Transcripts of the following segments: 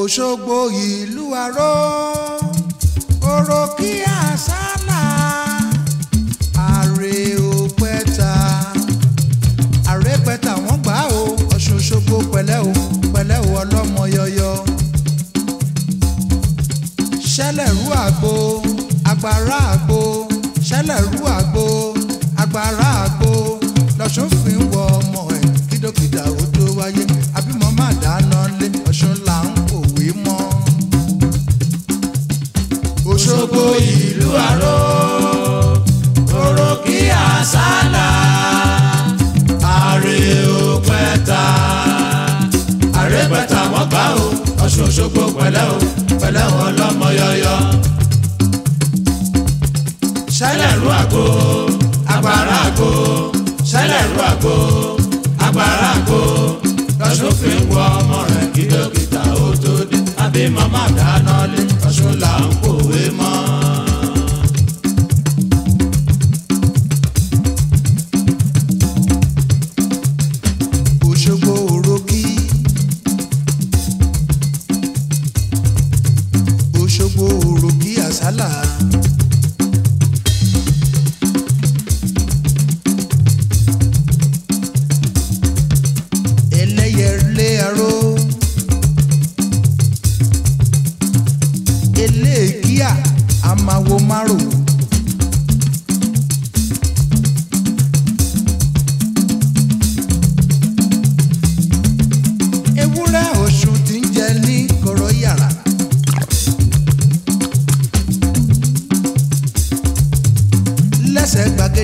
Òṣogbo ìlú àró òròkì àsálà àrè òpẹta àrè pẹta wọ́n gbà ó Ọ̀ṣun Òṣogbo pẹ̀lẹ́ o pẹ̀lẹ́ o ọlọ́mọ yọyọ ṣẹlẹ̀rú àgbo agbára àgbo ṣẹlẹ̀rú àgbo agbára àgbo lọ́sùn fi Òṣogbo pẹ̀lẹ́ o pẹ̀lẹ́ o lọ́mọ yọyọ. ṣẹlẹ̀ rú àgbo agbára àgbo ṣẹlẹ̀ rú àgbo agbára àgbo lọ́sọ̀fin. ṣogbo òròkì àsálà.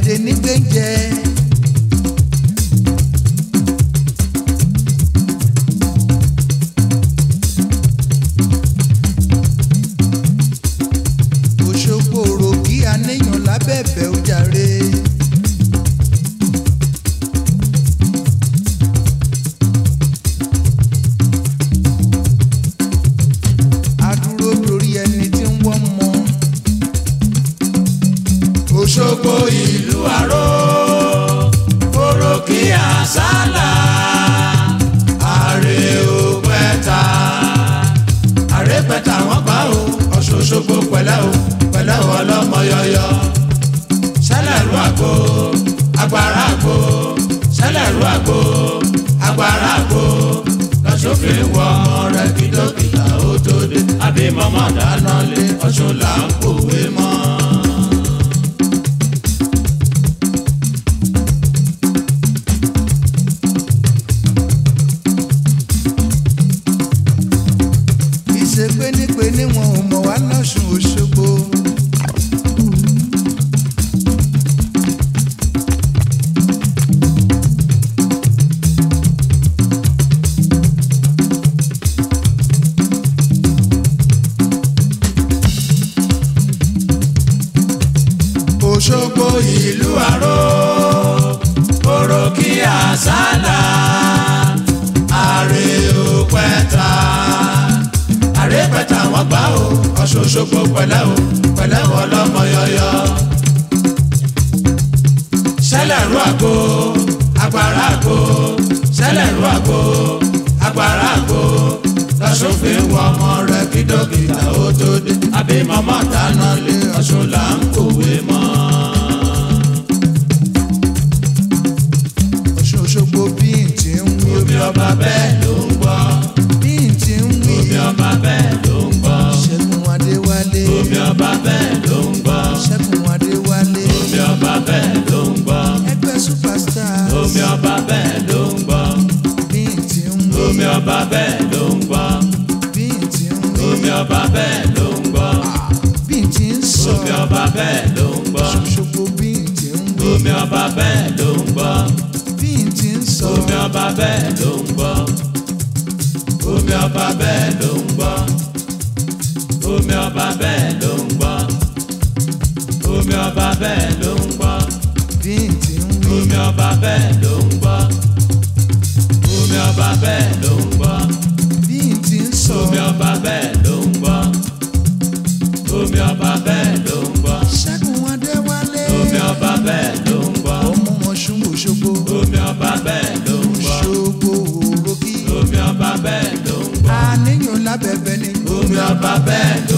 tèmi gbé ń o lọ́sọ̀fin wọ ọmọ rẹ̀ kí dókítà ó tó dé àbí mọ́mọ́ dáná lé ọ̀ṣun là ń pòwe mọ́. ìṣègbè wọn ò mọ̀ wá lọ́sùn Òṣogbo. Òṣogbo ìlú àró òròkì àsálà àrè òpẹta àrè pẹta wọn gbà ó ọṣọṣogbo pẹ̀lẹ́ ó pẹ̀lẹ́ wọn lọmọ yọyọ. sẹlẹ̀rú àgbo agbára àgbo sẹlẹ̀rú àgbo agbára àgbo lọ́sọ̀fin wọ ọmọ rẹ̀ kí dókítà ó tó dé àbí mọ́mọ́ dáná lé. ọba bẹ́ẹ̀ ló ń gbọ́. omi ọba bẹ́ẹ̀ ló ń gbọ́. omi ọba bẹ́ẹ̀ ló ń gbọ́. omi ọba bẹ́ẹ̀ ló ń gbọ́. omi ọba bẹ́ẹ̀ ló ń gbọ́. omi ọba bẹ́ẹ̀ ló ń gbọ́. omi ọba bẹ́ẹ̀ ló ń gbọ́. omi ọba bẹ́ẹ̀ ló ń gbọ́. omi ọba bẹ́ẹ̀ ló ń gbọ́. omi ọba bẹ́ẹ̀. Babé